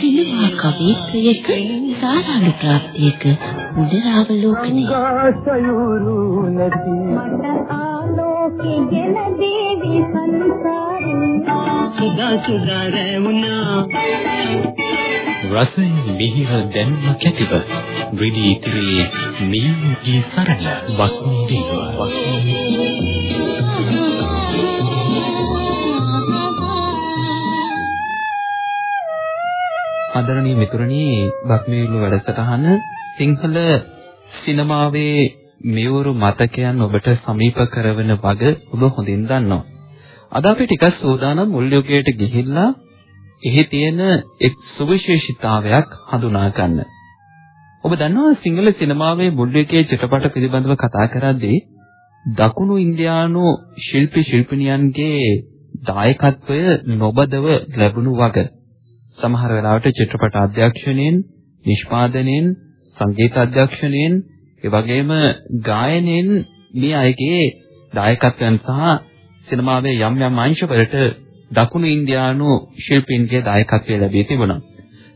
සිනමා කවිත්වයක සාරාණු ප්‍රාප්තියක උදරාවලෝකනය ගෙන දේවි සංසාරේ සුදා සුදා රැවුනා. රසයෙන් මිහිර දැන්ම කැටිව රිදී ඉතිරි මියුගේ සරල වස්නේ දේව. ආදරණීය මිතුරනි බක්මීලු වැඩසටහන සිංහල සිනමාවේ මෙවුරු මතකයන් ඔබට සමීප කරවන වග ඔබ හොඳින් දන්නවා. අද අපි ටිකක් සූදානම් මුල් යුගයට ගිහිල්ලා එහි තියෙන එක් සුවිශේෂීතාවයක් හඳුනා ගන්න. ඔබ දන්නවා සිංහල සිනමාවේ මුල් යුගයේ චිත්‍රපට පිළිබඳව කතා කරද්දී දකුණු ඉන්දියානු ශිල්පී ශිල්පිනියන්ගේ දායකත්වය නොබදව ලැබුණු වග සමහර වෙලාවට චිත්‍රපට අධ්‍යක්ෂණයෙන්, නිෂ්පාදනයෙන්, සංගීත අධ්‍යක්ෂණයෙන්, ඒ වගේම ගායනයෙන් මේ අයගේ දායකත්වයන් සහ සිනමාවේ යම් යම් අංශවලට දකුණු ඉන්දියානු ශිල්පීන්ගේ දායකත්වය ලැබී තිබුණා.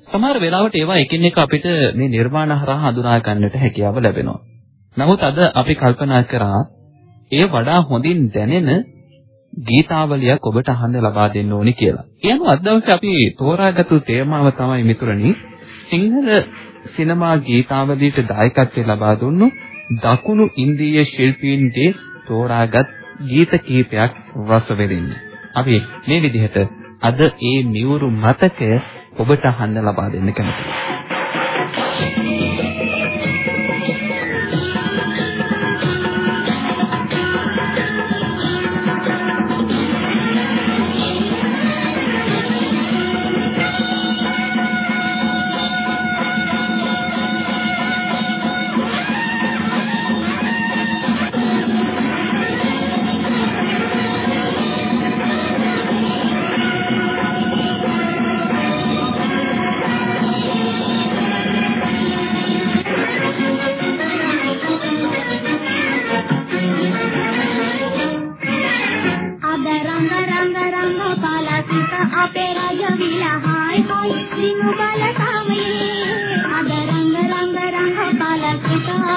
සමහර වෙලාවට ඒවා එකින් එක අපිට මේ නිර්මාණ හරහා හඳුනා ගන්නට හැකියාව ලැබෙනවා. නමුත් අද අපි කල්පනා කරා ඒ වඩා හොඳින් දැනෙන ගීතාවලියක් ඔබට අහන්න ලබා දෙන්න ඕනි කියලා. ඒ අනුව අද දවසේ අපි තෝරාගත්තු තේමාව තමයි මිතුරනි සිංහල සිනමා ගීතාවලියට දායකත්වය ලබා දුන්නු දකුණු ඉන්දීය ශිල්පීන්ගේ තෝරාගත් ගීත කීපයක් රස වෙරින්න. අපි මේ විදිහට අද ඒ මියුරු මතකය ඔබට අහන්න ලබා දෙන්න කැමතියි.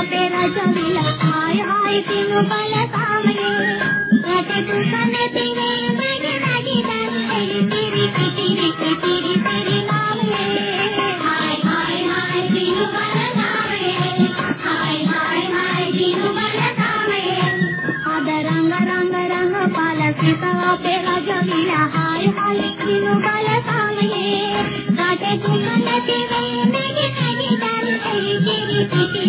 तेरा चमिला हाय हाय तिम बल सामने। रटे दुखने तिने मगे लागी दंते तेरी किटिने तेरी तेरी नाम ले हाय हाय हाय तिम बल सामने। हाय हाय हाय तिम बल सामने। आदर रंग रंग रंग पाल सीता तेरा चमिला हाय हाय तिम बल सामने। रटे दुखने तिने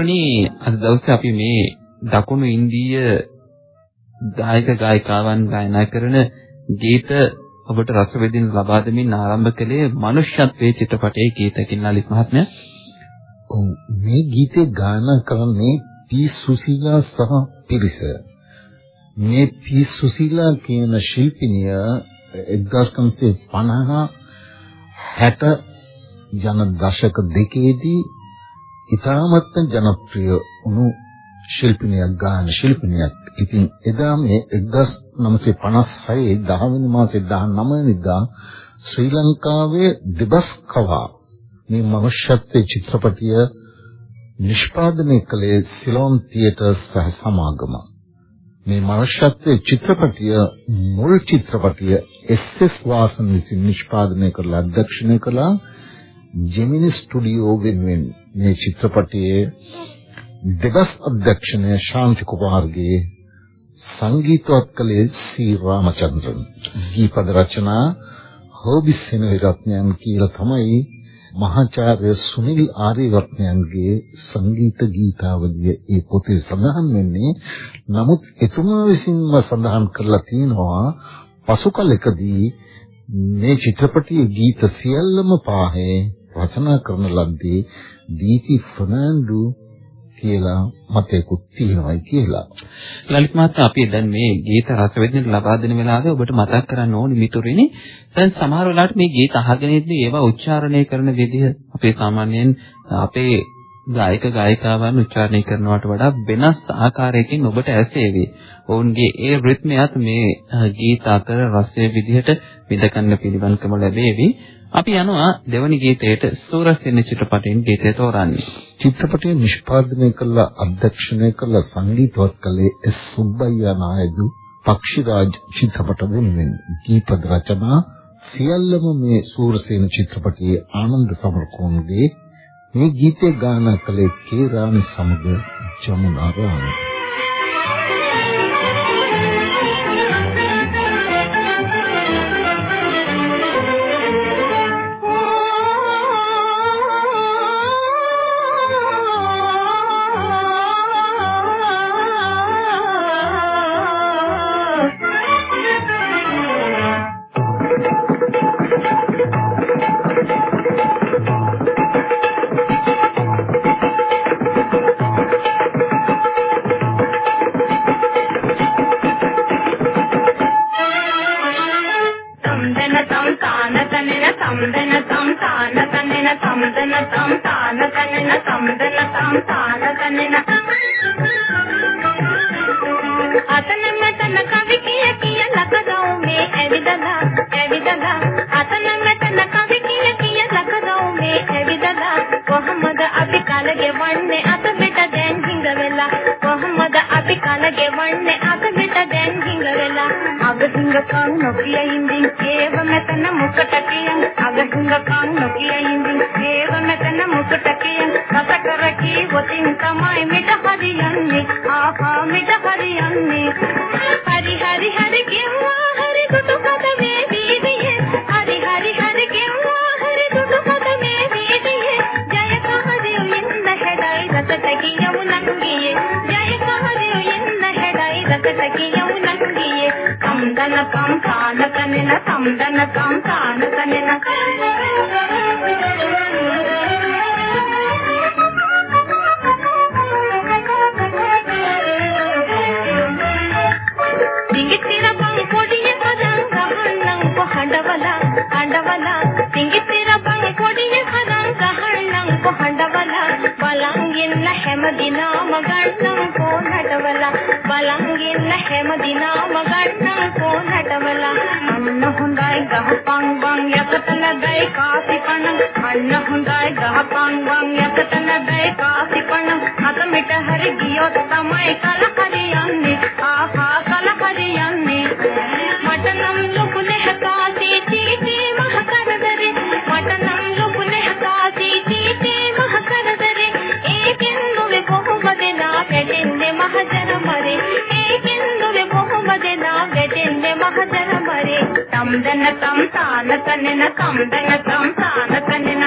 මිතුරනි අද දවසේ අපි මේ දකුණු ඉන්දීය ගායක ගායිකාවන් ගායනා කරන ගීත ඔබට රස විඳින්න ලබා දෙමින් ආරම්භ කළේ මනුෂ්‍යත්වයේ චිත්‍රපටයේ ගීතකින් ලලිත් මහත්මයා. ඔව් මේ ගීතේ ගායනා කරන්නේ පී සුසීලා සහ පිරිස. මේ පී සුසීලා කියන ශිල්පිනිය 1950 60 ජන දශක දෙකේදී ඉතාමත්ම ජනප්‍රිය වුණු ශිල්පිනියක් ගාන ශිල්පිනියක්. ඉතින් එදා මේ 1956 10 වෙනි මාසේ 19 වෙනිදා ශ්‍රී ලංකාවේ දිබස් කවා මේ මනුෂ්‍යත්වයේ චිත්‍රපටිය නිෂ්පාදනය කළේ සිලෝන් තියටර් සහ සමාගම. මේ මනුෂ්‍යත්වයේ චිත්‍රපටිය මුල් චිත්‍රපටිය එස්.එස්. වාසන් විසින් නිෂ්පාදනය කරලා අධ්‍යක්ෂණය කළා ජෙමිනි ස්ටුඩියෝ වෙනුවෙන් මේ චිත්‍රපටයේ දෙබස් අධ්‍යක්ෂණය ශාන්ති කුමාර්ගේ සංගීතවත් කළේ සී රාමචන්ද්‍රන්. ගීපද රචනා හෝබිස් සෙනවිරත්නයන් කියලා තමයි මහාචාර්ය සුනිල් ආරියරත්නයන්ගේ සංගීත ගීතාවලිය ඒ පොතේ සඳහන් වෙන්නේ. නමුත් එතුමා විසින්ම සඳහන් කරලා තියෙනවා පසු කලකදී මේ චිත්‍රපටයේ ගීත සියල්ලම පාහේ රචනා කරන ලද්දේ දීති ෆර්නෑන්ඩෝ කියලා මතයකුත් තියෙනවායි කියලා. ලලිත් මහත්තයා අපි දැන් මේ ගීත රස විඳින්න ලබා දෙන වෙලාවේ ඔබට මතක් කරන්න ඕනි මිතුරිනි. දැන් සමහර වෙලාවට මේ ගීත අහගෙන ඉද්දී ඒවා උච්චාරණය කරන විදිහ අපේ සාමාන්‍යයෙන් අපේ ගායක ගායිකාවන් උච්චාරණය කරනවට වඩා වෙනස් ආකාරයකින් ඔබට ඇසේවි. ඔවුන්ගේ ඒ රිද්මයත් මේ ගීත අතර රසයේ විදිහට විඳගන්න පිළිවන්කම ලැබේවි. අපි යනවා දෙවනි ගීතයට සූරසෙන චිත්‍රපටයෙන් ගීතය තෝරන්නේ. චිත්‍රපටය නිෂ්පාදනය කළ අධ්‍යක්ෂණය කළ සංගීතවත් කළේ එස් සුබ්බයියා නායදු පක්ෂිරාජ් චිත්‍රපට වෙනුවෙන්. ගීපද රචනා සියල්ලම මේ සූරසේන චිත්‍රපටයේ ආනන්ද සමරකෝන්ගේ මේ ගීතය ගායනා කළේ කේ රාණි සමග ජමුනා රාණි కందన కం కానకనిన కందన కం కానకనిన मदिना मगण्णं को नटवला बलाङ्गिन्न है मदिना मगण्णं को नटवला। अन्न हुन्दाय गह पाङ् वाङ् यपतन दय कासिपणम् अन्न हुन्दाय गह पाङ् वाङ् यपतन दय कासिपणम् अतमिट हरि गियोत्तमय कल हरियन्ने आहा कल हरियन्ने मटनं लुकुने हता ನಾಗಜನ್ಯ ಮಹಜನ ಮರೆ ತಮ್ದನ ತಮ್ ತಾನ ಕನನ ಕಮ್ದನ ತಮ್ ತಾನ ಕನನ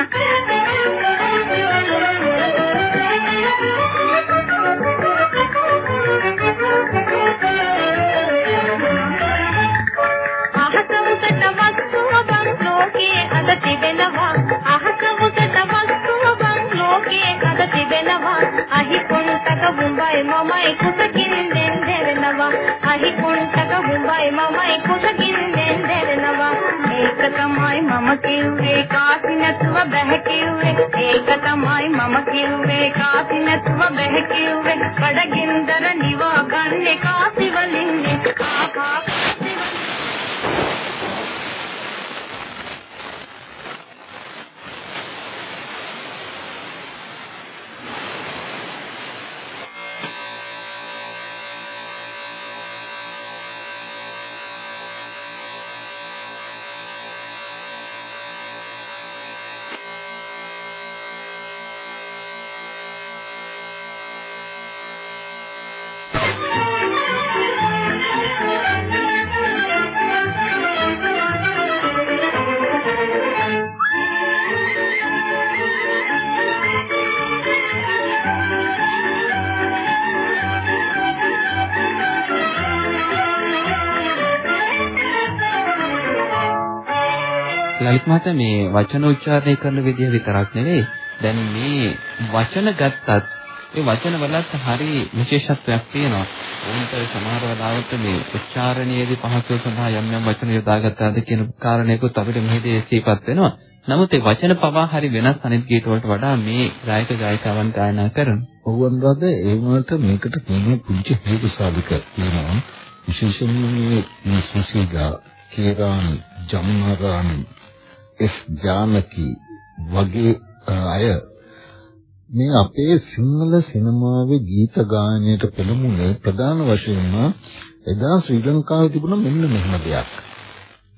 ලලිත් මහතා මේ වචන උච්චාරණය කරන විදිහ විතරක් නෙවෙයි දැන් මේ වචන ගත්තත් ඒ වචන වලත් හරි විශේෂත්වයක් තියෙනවා. ඕනට සමහර වෙලාවට මේ උච්චාරණයේදී පහසුව සඳහා යම් යම් වචන යොදාගත්තාද කියන කාරණේකුත් අපිට මෙහිදී සිහිපත් වෙනවා. නමුත් ඒ වචන පවා හරි වෙනස් අනිත් ගීත වලට වඩා මේ ගායක ගායිකාවන් ගායනා කරන. ඔව් අනුරාධ ඒ වුණාට මේකට තියෙන පුංචි හේතු සාධක තියෙනවා. විශේෂයෙන්ම මේ සුසීලා, කේරානි, ජම්නාරානි, එස් ජානකි වගේ අය මේ අපේ සිංහල සිනමාවේ ගීත ගායනයට පෙළඹුණේ ප්‍රධාන වශයෙන්ම එදා ශ්‍රී ලංකාවේ තිබුණ මෙන්න මෙහෙම දෙයක්.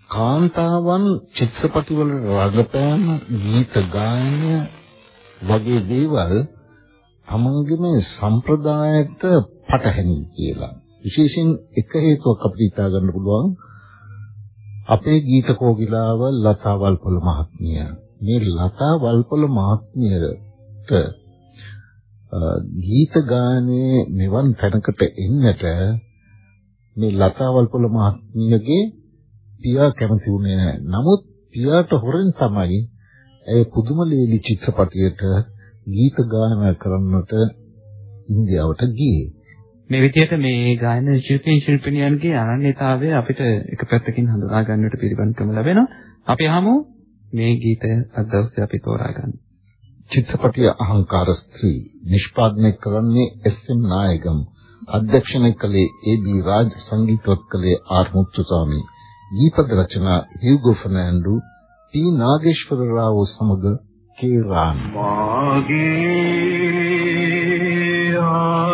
කාන්තාවන් චිත්‍රපටිවල රඟපෑම ගීත ගායනය වගේ දේවල් තමන්ගේ මේ සම්ප්‍රදායට පටහැනි කියලා. විශේෂයෙන් එක හේතුවක් අපිට හිතා ගන්න පුළුවන් අපේ ගීත කෝකිලාව ලතා වල්පොල මහත්මිය. මේ ලතා වල්පොල මහත්මියට ගීත ගායනයේ මෙවන් තැනකට එන්නට මේ ලතා වල්පොල මහත්මියගේ පියා කැමති වුණේ නැහැ. නමුත් පියාට හොරෙන් තමයි ඒ පුදුම ලේලි චිත්‍රපටයට ගීත ගායනා කරන්නට ඉන්දියාවට ගියේ. මේ විදිහට මේ ගායන ශිල්පී ශිල්පිනියන්ගේ අනන්‍යතාවය අපිට එක පැත්තකින් හඳුනා ගන්නට පිළිබඳකම ලැබෙනවා. අපි අහමු මේ ගීතය අද දවසේ අපි තෝරා ගන්න. චිත්‍රපටිය අහංකාර ස්ත්‍රී නිෂ්පාදනය කරන්නේ එස්.එම්. නායකම් අධ්‍යක්ෂණය කළේ ඒ.බී. රාජ් සංගීතවත් කළේ ආර් මුත්තුසාමි දීපද රචනා හියුගෝ ෆර්නෑන්ඩු ටී නාගේශ්වර රාව් සමග කේ රාන් මාගේ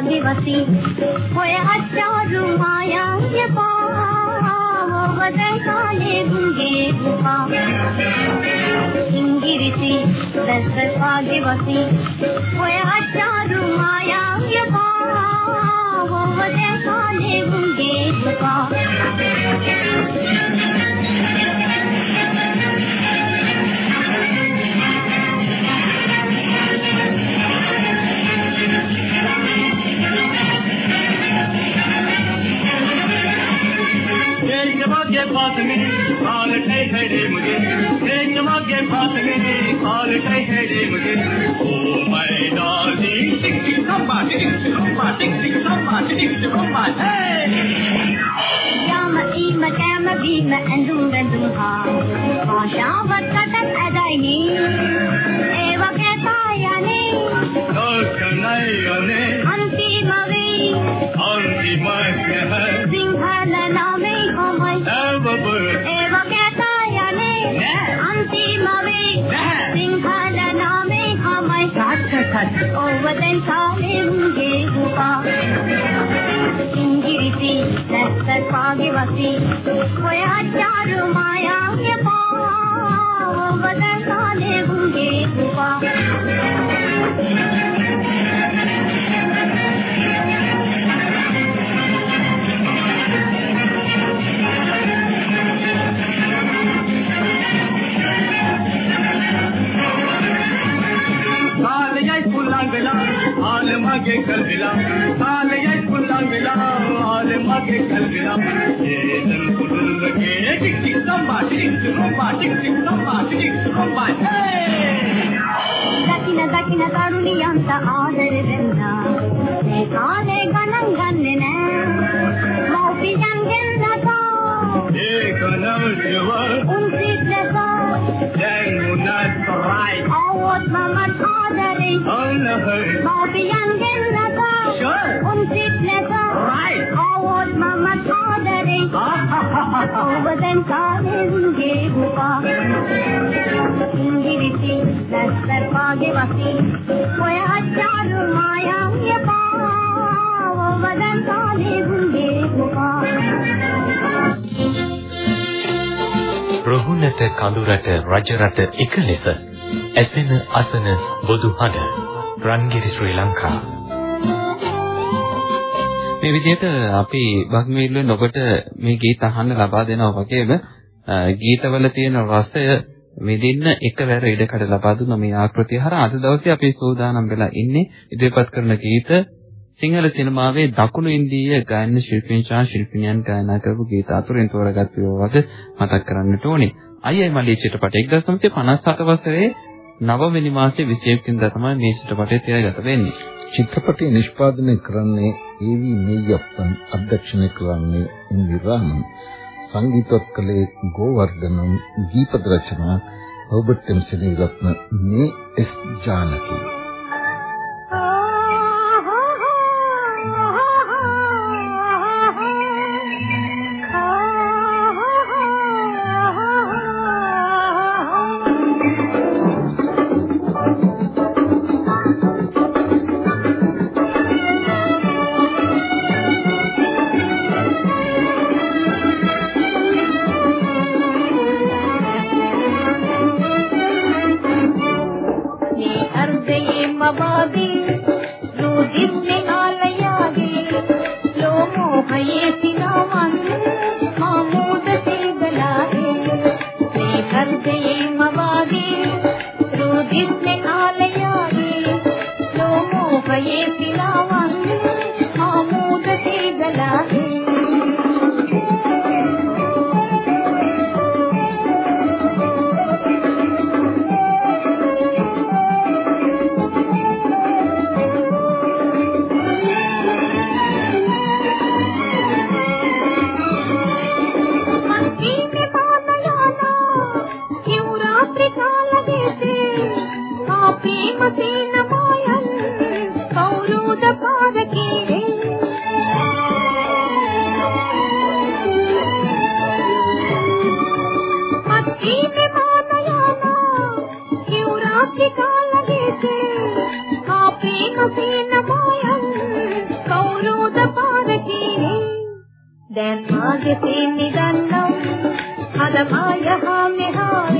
දැස්සක් වාගේ වසි ඔය අච්චාරු මායාවේ පාව වදන් කාලේ ගුංගේ දුපා ඉංග්‍රීසි දැස්සක් වාගේ වසි ඔය අච්චාරු මායාවේ පාව වදන් කාලේ ගුංගේ දුපා मिला हाल ये खुला मिला हाल मागे कल मिला ये दिल को दिल लगे टिक टिक तम बाटिक सुनो बाटिक टिक तम बाटिक सुनो बाटिक దకిన దకిన కరుణియంత ఆదరవెన్న నే కాలే గణం గన్నెనే మౌపి జంగెన్నతో ఏ గణం యువర్ ఉంసిట్లతో జై మునత్ రాయ్ అవత్ మమత్ ఆదరే అన్నహై మౌపి జంగెన్నతో Sure. උන් සිද්දසා Right. අවොත් මමත් ආදරේ ඔබ දැන් කාලෙන්ගේ පුපා ඉංග්‍රීසි දැස්තර පාගේ වසී ඔය අච්චාරු මායාගේ පාව ඔබ දැන් කාලෙන්ගේ පුපා රුහුණට කඳුරට රජරට එක ලෙස ඇසෙන අසන බොදු හඬ රන්ගිරි ශ්‍රී ලංකා මේ විදිහට අපි බක්මීල්ලෙන් ඔබට මේ ගීත අහන්න ලබා දෙනවා වගේම අ, ගීතවල තියෙන රසය විඳින්න එකවර ඉඩකඩ ලබා දුන්න මේ ආකෘතිය හරහා අද දවසේ අපි සූදානම් වෙලා ඉන්නේ ඉදිරිපත් කරන ගීත සිංහල සිනමාවේ දකුණු ඉන්දීය ගායන ශිල්පීන් සහ ශිල්පිනියන් ගායනා කරපු ගීත අතුරින් තෝරාගත් ඒවා වගේ මතක් කරන්නට ඕනේ. අයියයි මල්ලී චිත්‍රපට 1957 වසරේ නවවෙනි මාසයේ 21 වෙනිදා තමයි මේ චිත්‍රපටය තිරගත වෙන්නේ. චිත්‍රපටය නිෂ්පාදනය කරන්නේ ඒ.වී. මෙයප්පන් අධ්‍යක්ෂණය කරන්නේ ඉන්දිරාමන් සංගීතවත් කළේ ගෝවර්ධනන් දීපද රචනා රොබර්ට් එම්සනි රත්න මේ එස් ජානකී. අපේ මතේන මායන් කවුරුද පාරකේ මස්කීනේ පානයානා කිව් රාත්‍රී කාලයේදී අපේ මතේන මායන් කවුරුද පාරකේ දැන් මාගේ තේන්නේ ගන්නම් අද මායහා මෙහාවේ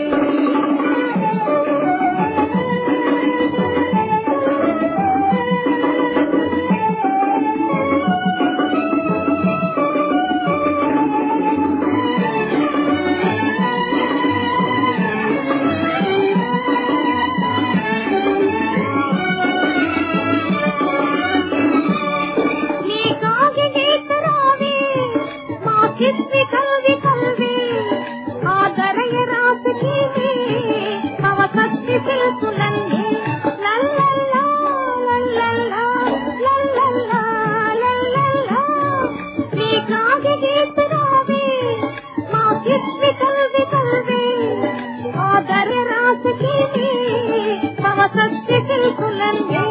මව කස්මි සිල් සුලන්නේ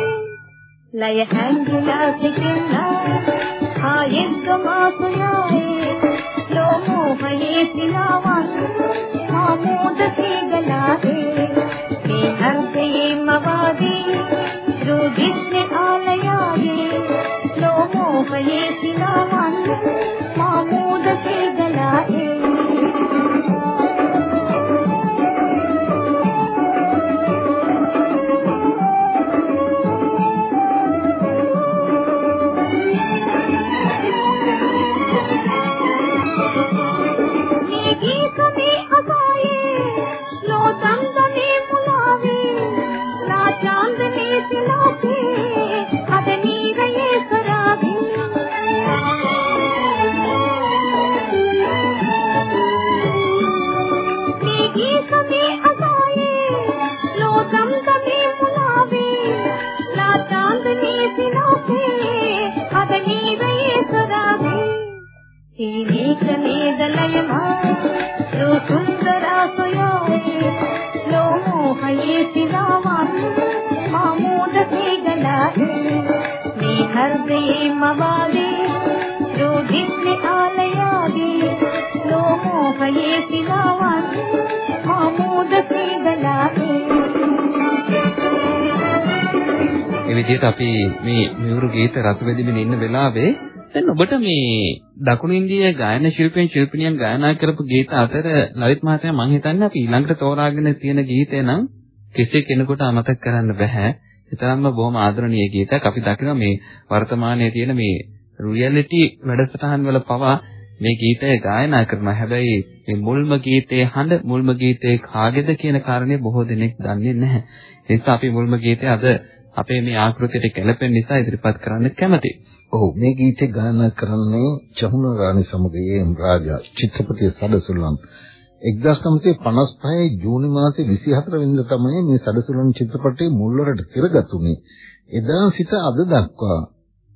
ලය හැංගිලා සිටිනා. ආයෙත් ගමාසුයායේ ලෝ මොහයේ සිනාවන් ආමෝද සීගලාවේ මේ හර්ෂයේ මවාදී රුදිස්නේ ආලයාවේ ලෝ මොහයේ සිනාවන් ආමෝද සීගලාවේ ආලයාදී ලෝමෝහයේ සිනාවන් ආමෝද සේදලාදී විදිහට අපි මේ මියුරු ගීත රස වෙදිමින් ඉන්න වෙලාවේ දැන් ඔබට මේ දකුණු ඉන්දියාවේ ගායන ශිල්පීන් ශිල්පිනියන් ගායනා කරපු ගීත අතර ලලිත් මහත්තයා මම හිතන්නේ අපි ඊළඟට තෝරාගෙන තියෙන ගීතය නම් කිසි කෙනෙකුට අමතක කරන්න බෑ. ඒතරම්ම බොහොම ආදරණීය ගීතයක්. අපි දකිනවා මේ වර්තමානයේ තියෙන මේ රියැලිටි වැඩසටහන් වල පවා මේ ගීතය ගායනා කරනවා. හැබැයි මේ මුල්ම ගීතයේ හඬ මුල්ම ගීතයේ කාගේද කියන කාරණේ බොහෝ දෙනෙක් දන්නේ නැහැ. ඒ නිසා අපි මුල්ම ගීතය අද අපේ මේ ආකෘතියට ගැලපෙන නිසා ඉදිරිපත් කරන්න කැමතියි. ඔව් මේ ගීතේ ගායනා කරන්නේ චහුන රාණි සමග ඒ.එම්. රාජා චිත්‍රපටයේ සදසුලන් 1955 ජූනි මාසේ 24 වෙනිදා තමයි මේ සදසුලන් චිත්‍රපටයේ මුල්වරට තිරගතුනේ. එදා සිට අද දක්වා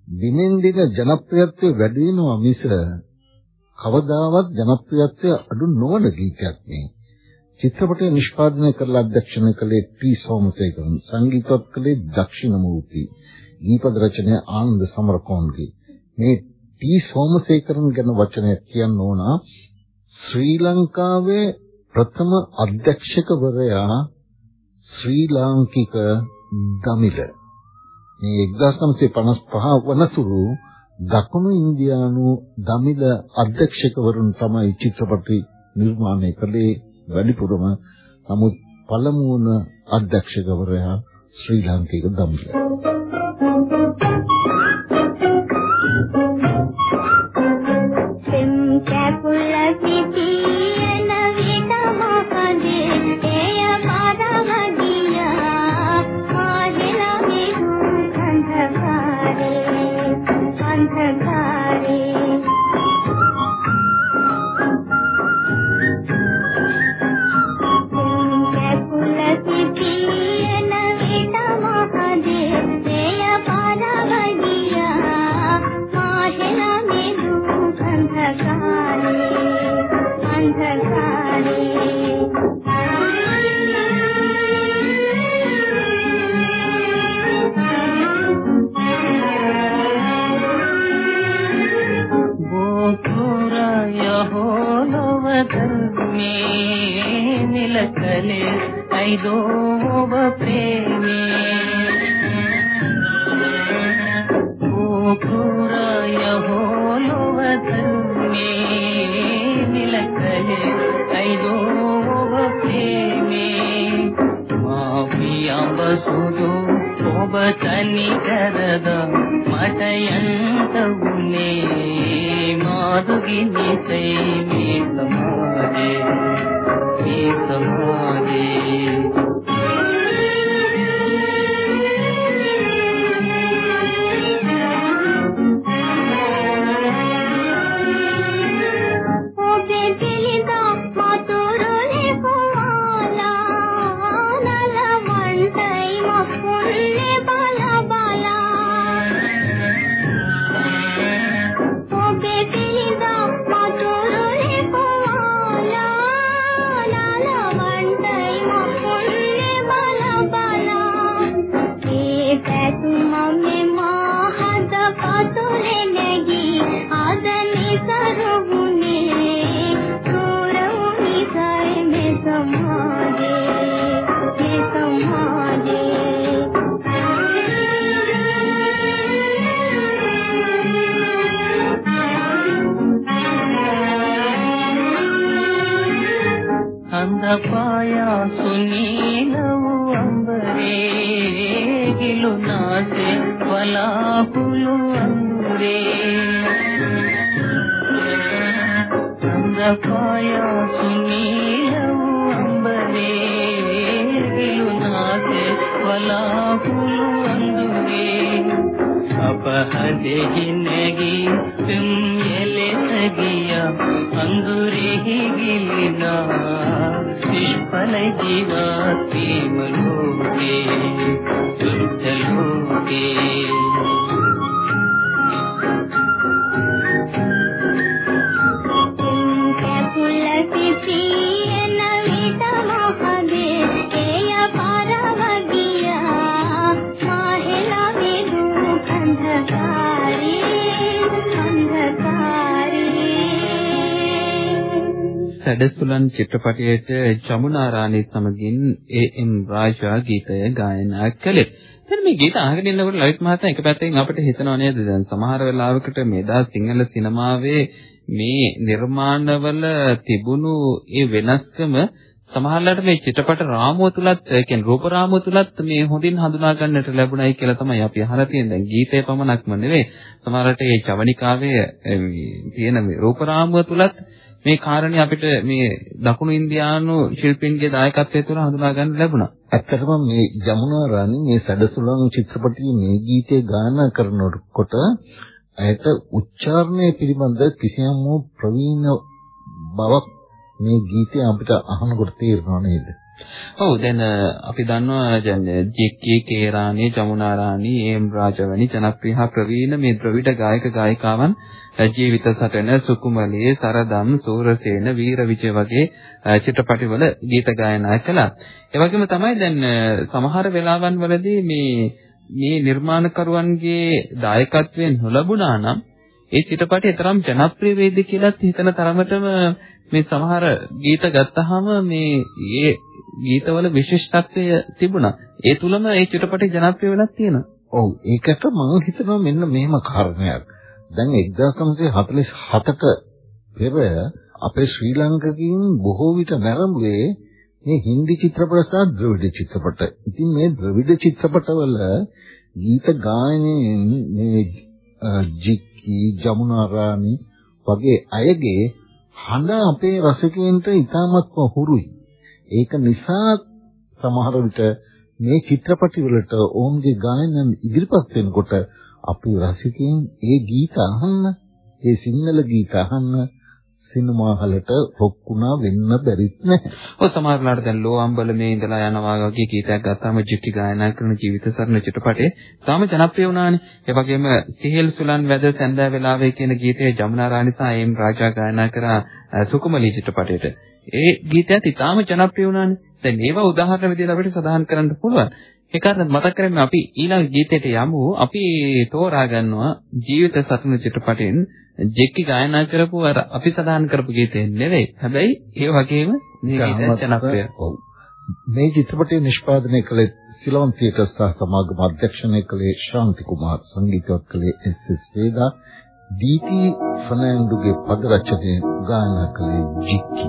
දිනෙන් දින ජනප්‍රියත්වය වැඩි වෙනවා මිස කවදාවත් ජනප්‍රියත්වය අඩු නොවන ගීතයක් මේ. චිත්‍රපටය නිෂ්පාදනය කරලා අධ්‍යක්ෂණය කළේ ටී සෝමසේකරන් සංගීතවත් කළේ දක්ෂිණමූර්ති දීපද රචනය ආනන්ද සමරකෝන්ගේ. මේ ටී සෝමසේකරන් ගැන වචනයක් කියන්න ඕන ශ්‍රී ලංකාවේ ප්‍රථම අධ්‍යක්ෂකවරයා ශ්‍රී ලාංකික දමිල මේ 1955 වනතුරු දකුණු ඉන්දියානු දමිල අධ්‍යක්ෂකවරුන් තමයි චිත්‍රපටි නිර්මාණය කළේ. වැඩිපුරම නමුත් පළමු වන අධ්‍යක්ෂකවරයා ශ්‍රී ලාංකික දම්රිය. පෙම් කැපුල දෝ ඔබ ප්‍රේමේ කුකුරය හොලවතන්නේ නිලකේ අයිදෝ ඔබ ප්‍රේමේ මාපියඹ සුදු ඔබ තනි කරද මට යන්ත වුනේ මාදුගිනි තේ මේ ලමෝනේ तुम्हारे పాయా సునీలవు అంబరే వేగిలు నాదే వలాపులు అందువే ಅಪಹದೆ ಹಿನಗಿ ತುಂಬೆಲೆ ನಗಿಯ ಅಂದುರೆ ಹಿಗಿಲಿನ ನಿಷ್ಫಲ ಜೀವಾತಿ ಮನೋಗೆ ದುರ್ಗಲೋಗೆ සැඩසුලන් චිත්‍රපටයේට ජමුනා රාණි සමගින් ඒ.එම්. රාජා ගීතය ගායනා කළේ. දැන් මේ ගීත අහගෙන ඉන්නකොට ලලිත් මහතා එක පැත්තකින් අපිට හිතනව නේද දැන් සමහර වෙලාවකට මේදා සිංහල සිනමාවේ මේ නිර්මාණවල තිබුණු ඒ වෙනස්කම සමහරවිට මේ චිත්‍රපට රාමුව තුලත් ඒ කියන්නේ රූප රාමුව තුලත් මේ හොඳින් හඳුනා ගන්නට ලැබුණයි කියලා තමයි අපි අහලා තියෙන්නේ. දැන් ගීතය පමණක්ම නෙවෙයි සමහරවිට මේ චවනිකාවේ තියෙන මේ රූප රාමුව තුලත් මේ කාරණේ අපිට මේ දකුණු ඉන්දියානු ශිල්පීන්ගේ දායකත්වය තුළ හඳුනා ගන්න ලැබුණා. ඇත්තටම මේ ජමුනා රාණි මේ සැඩසුලන් චිත්‍රපටයේ මේ ගීතේ ගායනා කරනකොට ඇයට උච්චාරණය පිළිබඳ කිසියම් වූ ප්‍රවීණ බවක් මේ ගීතය අපිට අහනකොට තේරෙනව නේද? ඔව් දැන් අපි දන්නවා දැන් ජෙක්කී කේරාණී ජමුනා රාණී එම් රාජවැනි ජනප්‍රිය හා ප්‍රවීණ මේ ද්‍රවිඩ ගායක ගායිකාවන් ජීවිත සටන සුකුමලී සරදම් සූරසේන වීරවිජය වගේ චිත්‍රපටිවල ගීත ගායනා කළා. ඒ වගේම තමයි දැන් සමහර වෙලාවන් වලදී මේ මේ නිර්මාණකරුවන්ගේ දායකත්වයෙන් නොලැබුණා නම් ඒ චිත්‍රපටය තරම් ජනප්‍රිය වේද කියලාත් හිතන තරමටම මේ සමහර ගීත ගත්තාම මේ ඒ ගීතවල විශිෂ්ටත්වය තිබුණා. ඒ තුලම ඒ චිත්‍රපටය ජනප්‍රිය වෙලක් තියෙනවා. ඔව් ඒකට මම හිතනවා මෙන්න මෙහෙම කාරණයක්. දැන් 1947ක පෙර අපේ ශ්‍රී ලංකකින් බොහෝ විට නැරඹුවේ මේ හින්දි චිත්‍රපට සහ ද්‍රවිඩ චිත්‍රපට. ඉතින් මේ ද්‍රවිඩ චිත්‍රපටවල ගීත ගායනයෙන් මේ ජික්කි ජමුනා රාණි වගේ අයගේ හඬ අපේ රසිකයන්ට ඉතාමත්ම හුරුයි. ඒක නිසා සමහර විට මේ චිත්‍රපටි වලට ඔවුන්ගේ ගායන ඉදිරිපත් වෙනකොට අපේ රසිකයන් ඒ ගීත අහන්න, ඒ සිංහල ගීත අහන්න සිනමා හලට රොක්ුණා වෙන්න බැරිත් නැහැ. ඔය සමහර වෙලාවට දැන් ලෝ අම්බල මේ ඉඳලා යනවා වගේ ගීතයක් ගත්තාම ජික්ටි ගායනා කරන ජීවිත සරණ චිත්‍රපටයේ තාම ජනප්‍රිය වුණානේ. ඒ වගේම සිහිල් සුලන් වැද සැන්දෑ වෙලාවේ කියන ගීතය ජමුනා රාණි සහ එම් රාජා ගායනා කරා සුකුමලී චිත්‍රපටයට. ඒ ගීතයත් ඉතාම ජනප්‍රිය වුණානේ. දැන් මේවා උදාහරණ විදිහට අපිට සඳහන් කරන්න පුළුවන්. ඒකත් මතක් කරගන්න අපි ඊළඟ ගීතයට යමු. අපි තෝරා ගන්නවා ජීවිත සතුන චිත්‍රපටයෙන් ජෙක්කි ගායනා කරපු අර අපි සදාන් කරපු ගීතය නෙවෙයි. හැබැයි ඒ වගේම මේ ගීතය ජනප්‍රිය. මේ චිත්‍රපටය නිෂ්පාදනය කළේ සිලෝන් තියටර් සහ සමාගම අධ්‍යක්ෂණය කළේ ශාන්ති කුමාර් සංගීතවත් කළේ එස්.එස්. වේදා ඩී.ටී. ෆර්නෑන්ඩෝගේ පද රචනය ගායනා කළේ ජික්කි.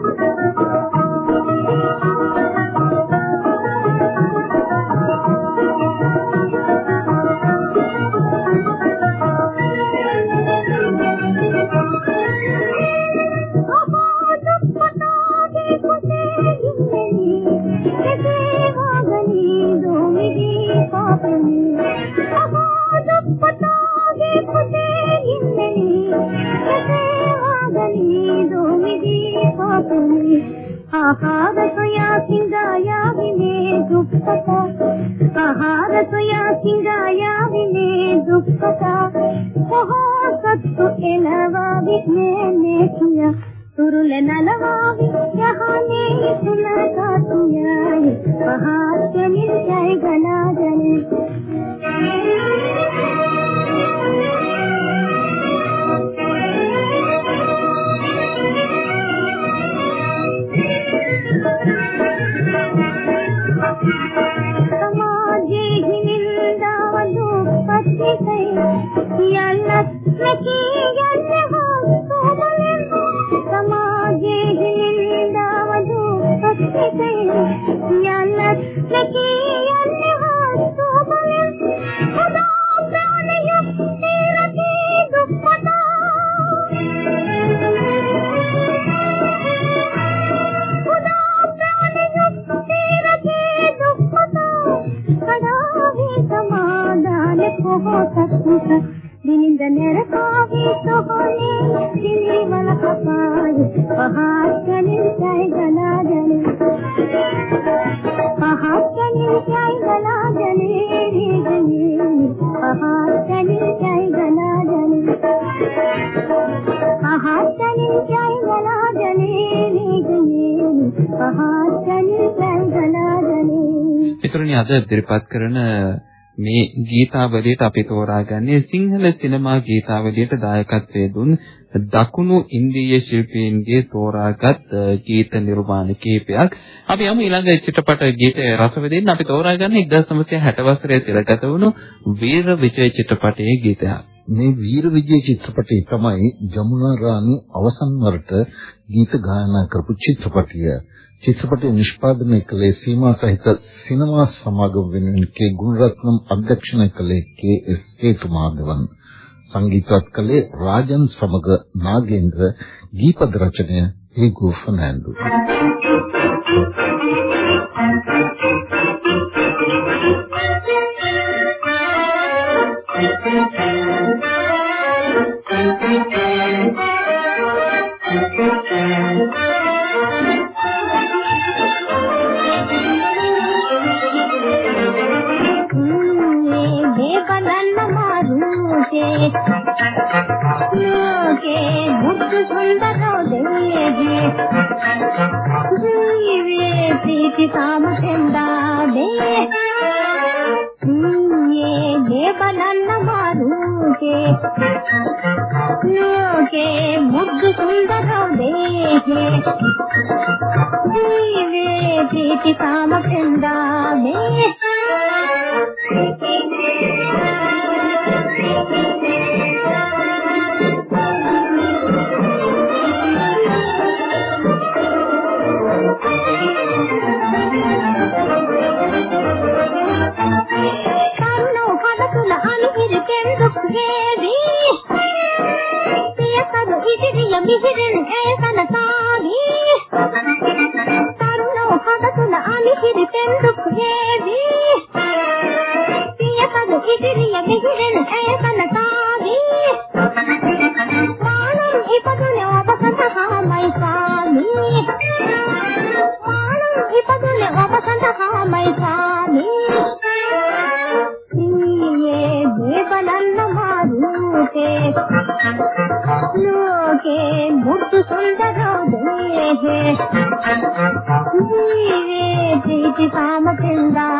අද ඉදිරිපත් කරන මේ ගීතාවලියට අපි තෝරාගන්නේ සිංහල සිනමා ගීතාවලියට දායකත්වයේ දුන් දකුණු ඉන්දීය ශිල්පීන්ගේ තෝරාගත් ගීත නිර්මාණ කීපයක්. අපි යමු ඊළඟ චිත්‍රපට ගීතය රස විඳින්න අපි තෝරාගන්නේ 1960 වසරේ තිරගත වුණු වීර විජය චිත්‍රපටයේ ගීතයක්. මේ වීර විජය චිත්‍රපටයේ තමයි ජමුනා රාණි අවසන් වරට ගීත ගායනා කරපු චිත්‍රපටිය. චිත්‍රපටය නිෂ්පාදනය කළේ සීමා සහිත සිනමා සමාගම වෙනුවෙන් කේ. ගුණරත්නම් අධ්‍යක්ෂණය කළේ කේ. එස් සේතුමාධවන් සංගීතවත් කළේ රාජන් සමග නාගේන්ද්‍ර ගීපද රචනය හේගෝ ෆර්නෑන්ඩෝ බඳන්න నీటి కామకిందా ලෝකේ මුතු සුන්දරෝ දෙහි නීවේ ප්‍රීති සාමතින්දා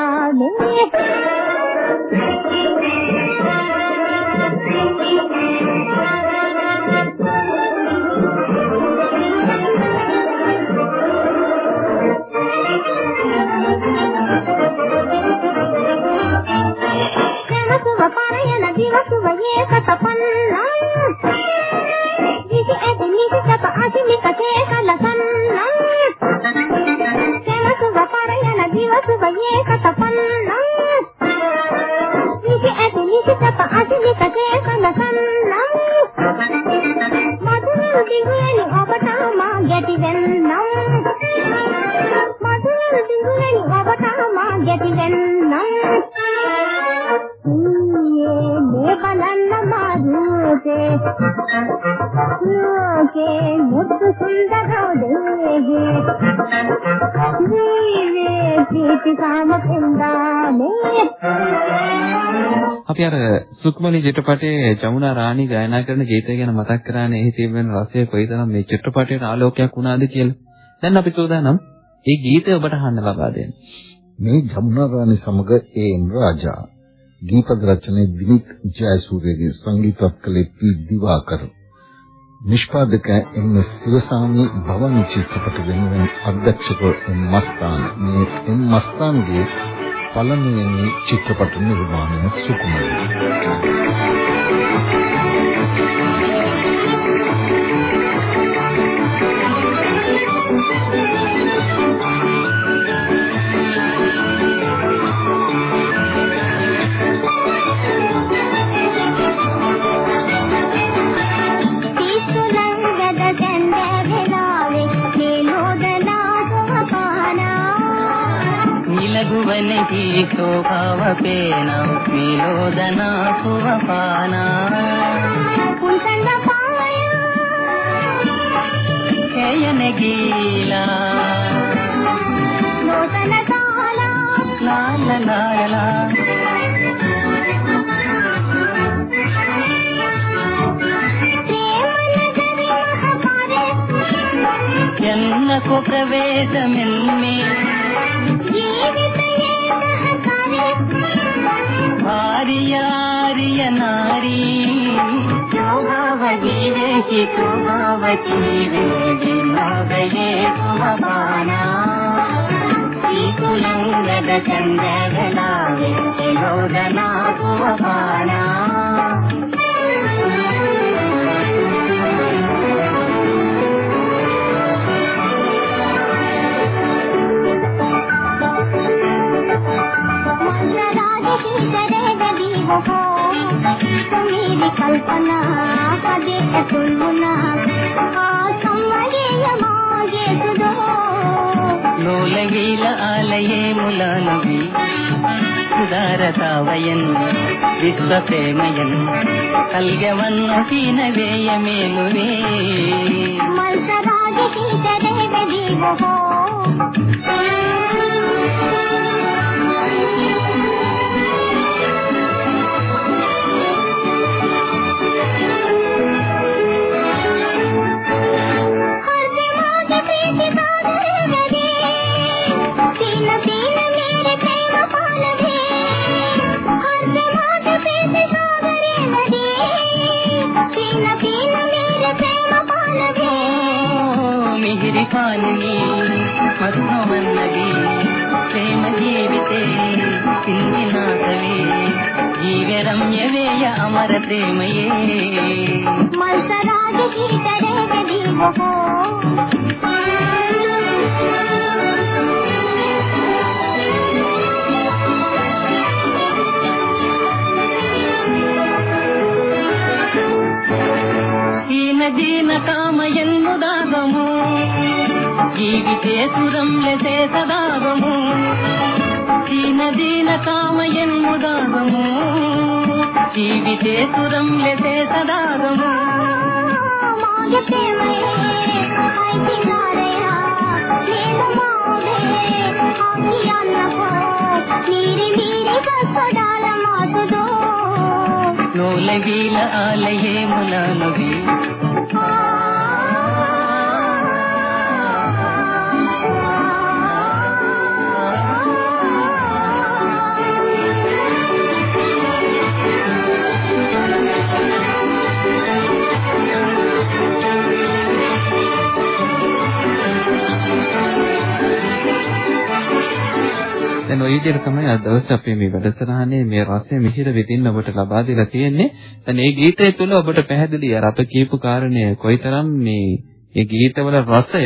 අපි අර සුක්මනි චිත්‍රපටයේ ජමුනා රාණි ගායනා කරන ගීතය ගැන මතක් කරානේ එහි තිබෙන රසය කොයිතරම් මේ චිත්‍රපටයට ආලෝකයක් වුණාද කියලා. දැන් අපි සූදානම් ඒ ගීතය ඔබට අහන්න ලබා දෙන්න. මේ ජමුනා රාණි සමග ඒ.එන්. රාජා ගීපද රචනයේ විනිත් ජයසූරියගේ සංගීතවත් කළේ පී දිවාකර. නිෂ්පාදක එම්.එස්. සිවසාමි භවනි චිත්‍රපට වෙනුවෙන් අධ්‍යක්ෂක එම්. මස්තාන් මේ එම්. මස්තාන්ගේ පළමුවෙනි චිත්‍රපට නිර්මාණය සුකුමයි. నిలగువనికి శోభావపేన విలోదన సువపాన కేయన గీలా లాల లాయలా ఎన్నకు ప్రవేశమెన్మే ఆర్యార్య నారీ శోభావతి శోభావతి వినోదయే శుభమానా శ్రీకులంగద చంద్రగలావే వినోదనా శుభమానా मेरी कल्पना पदे तुलना समये मागे तुदो లోలగీల ఆలయేములానవి సుధారతావయన్ విశ్వప్రేమయన్ కల్గవన్ను హీనవేయ మేలువే मलसराज की तरह തിരികാലിനി മധുവന്നവി പ്രേമ ജീവിതേ പിന്നിനാഥവേ ജീവരമ്യവേയ അമര പ്രേമയേ മത്സരാജ ഗീതരേ ദീപോ జీన కామయన్ముదాగము ജീവിതേസുരം ലസേതദാകമോ ദീനദീന കാമയെന്നുദാകമോ ജീവിതേസുരം ലസേതദാകമോ నూల వీల ఆలయే మునా నవీ දැන් ওই විදිහට තමයි අද දවසේ අපේ මේ වැඩසටහනේ මේ රසය මිහිර විඳින්න ඔබට ලබා දීලා තියෙන්නේ. දැන් මේ ගීතය තුළ ඔබට පැහැදිලි අර අප කියපු කාරණය කොයිතරම් මේ මේ ගීතවල රසය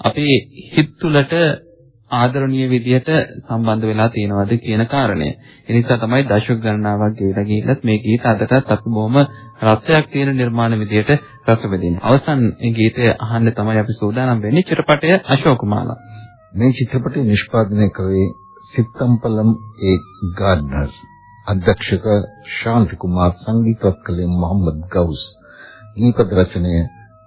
අපේ හිත තුළට ආදරණීය විදිහට සම්බන්ධ වෙලා තියෙනවද කියන කාරණය. ඒ නිසා තමයි දශක ගණනාවක් ගෙවිලා ගිහිල්ලත් මේ ගීත අදටත් අපි බොහොම රසයක් තියෙන නිර්මාණ විදිහට රස විඳින්නේ. අවසන් මේ ගීතය අහන්න තමයි අපි සූදානම් වෙන්නේ චිත්‍රපටය අශෝකමාලා. මේ චිත්‍රපටය නිෂ්පාදනය කළේ සිත්තම්පලම් ඒ ගාඩ්නර් අධ්‍යක්ෂක ශාන්ති කුමාර් සංගීතවත් කළේ මොහම්මද් ගවුස් දීපද රචනය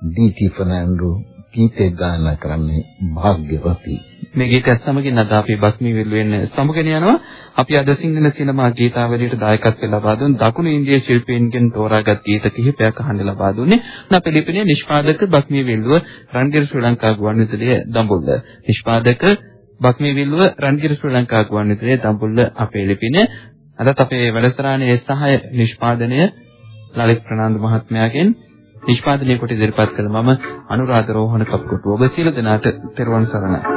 ඩී.ටී. ෆර්නැන්ඩෝ ගීතේ ගායනා කරන්නේ භාග්‍යවති. මේ ගීතයත් සමගින් අද අපි බක්මී විල්ලුවෙන් සමුගෙන යනවා. අපි අද සිංහල සිනමා ගීතාවලියට දායකත්ව ලබා දුන් දකුණු ඉන්දියා ශිල්පීන්ගෙන් තෝරාගත් ගීත කිහිපයක් අහන්න ලබා දුන්නේ. නා පිළිපිනේ නිෂ්පාදක බක්මී විල්ලුව රන්ගිර ශ්‍රී ලංකා ගුවන්විදුලිය දඹුල්ල. නිෂ්පාදක බක්මී විල්ලුව රන්ගිර ශ්‍රී ලංකා ගුවන්විදුලිය දඹුල්ල අපේ ලිපිනේ. අදත් අපේ වැඩසටහනේ සහාය නිෂ්පාදනය ලලිත් ප්‍රනාන්දු මහත්මයාගෙන් නිෂ්පාදනය කොට ඉදිරිපත් කළ මම අනුරාධ රෝහණ කප්කොටුව ඔබ සියලු දෙනාට තෙරුවන් සරණයි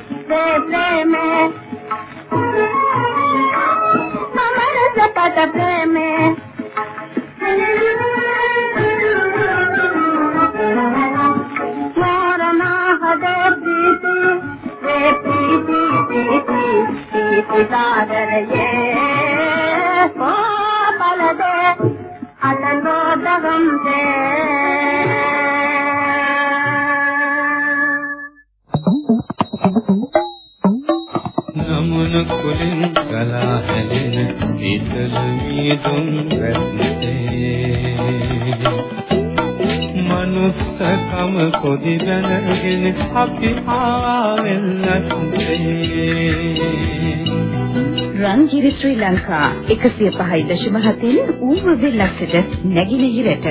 से प्रेमे। हमारे जपत प्रेमे। मोर हदे प्रीति रे प्रीति प्रीति प्रीति सागर ये। हो बल दे अतलो दगम से ගමන කුලින් සලා හැලෙන සීතල මීදුම් රැස්නේ මනුස්සකම පොදි බැනගෙන අපි ආවෙල්ලස්සේ රංගිරි ශ්‍රී ලංකා 105.7 න් ඌව වෙල්ලක්කට නැගිනහිරට.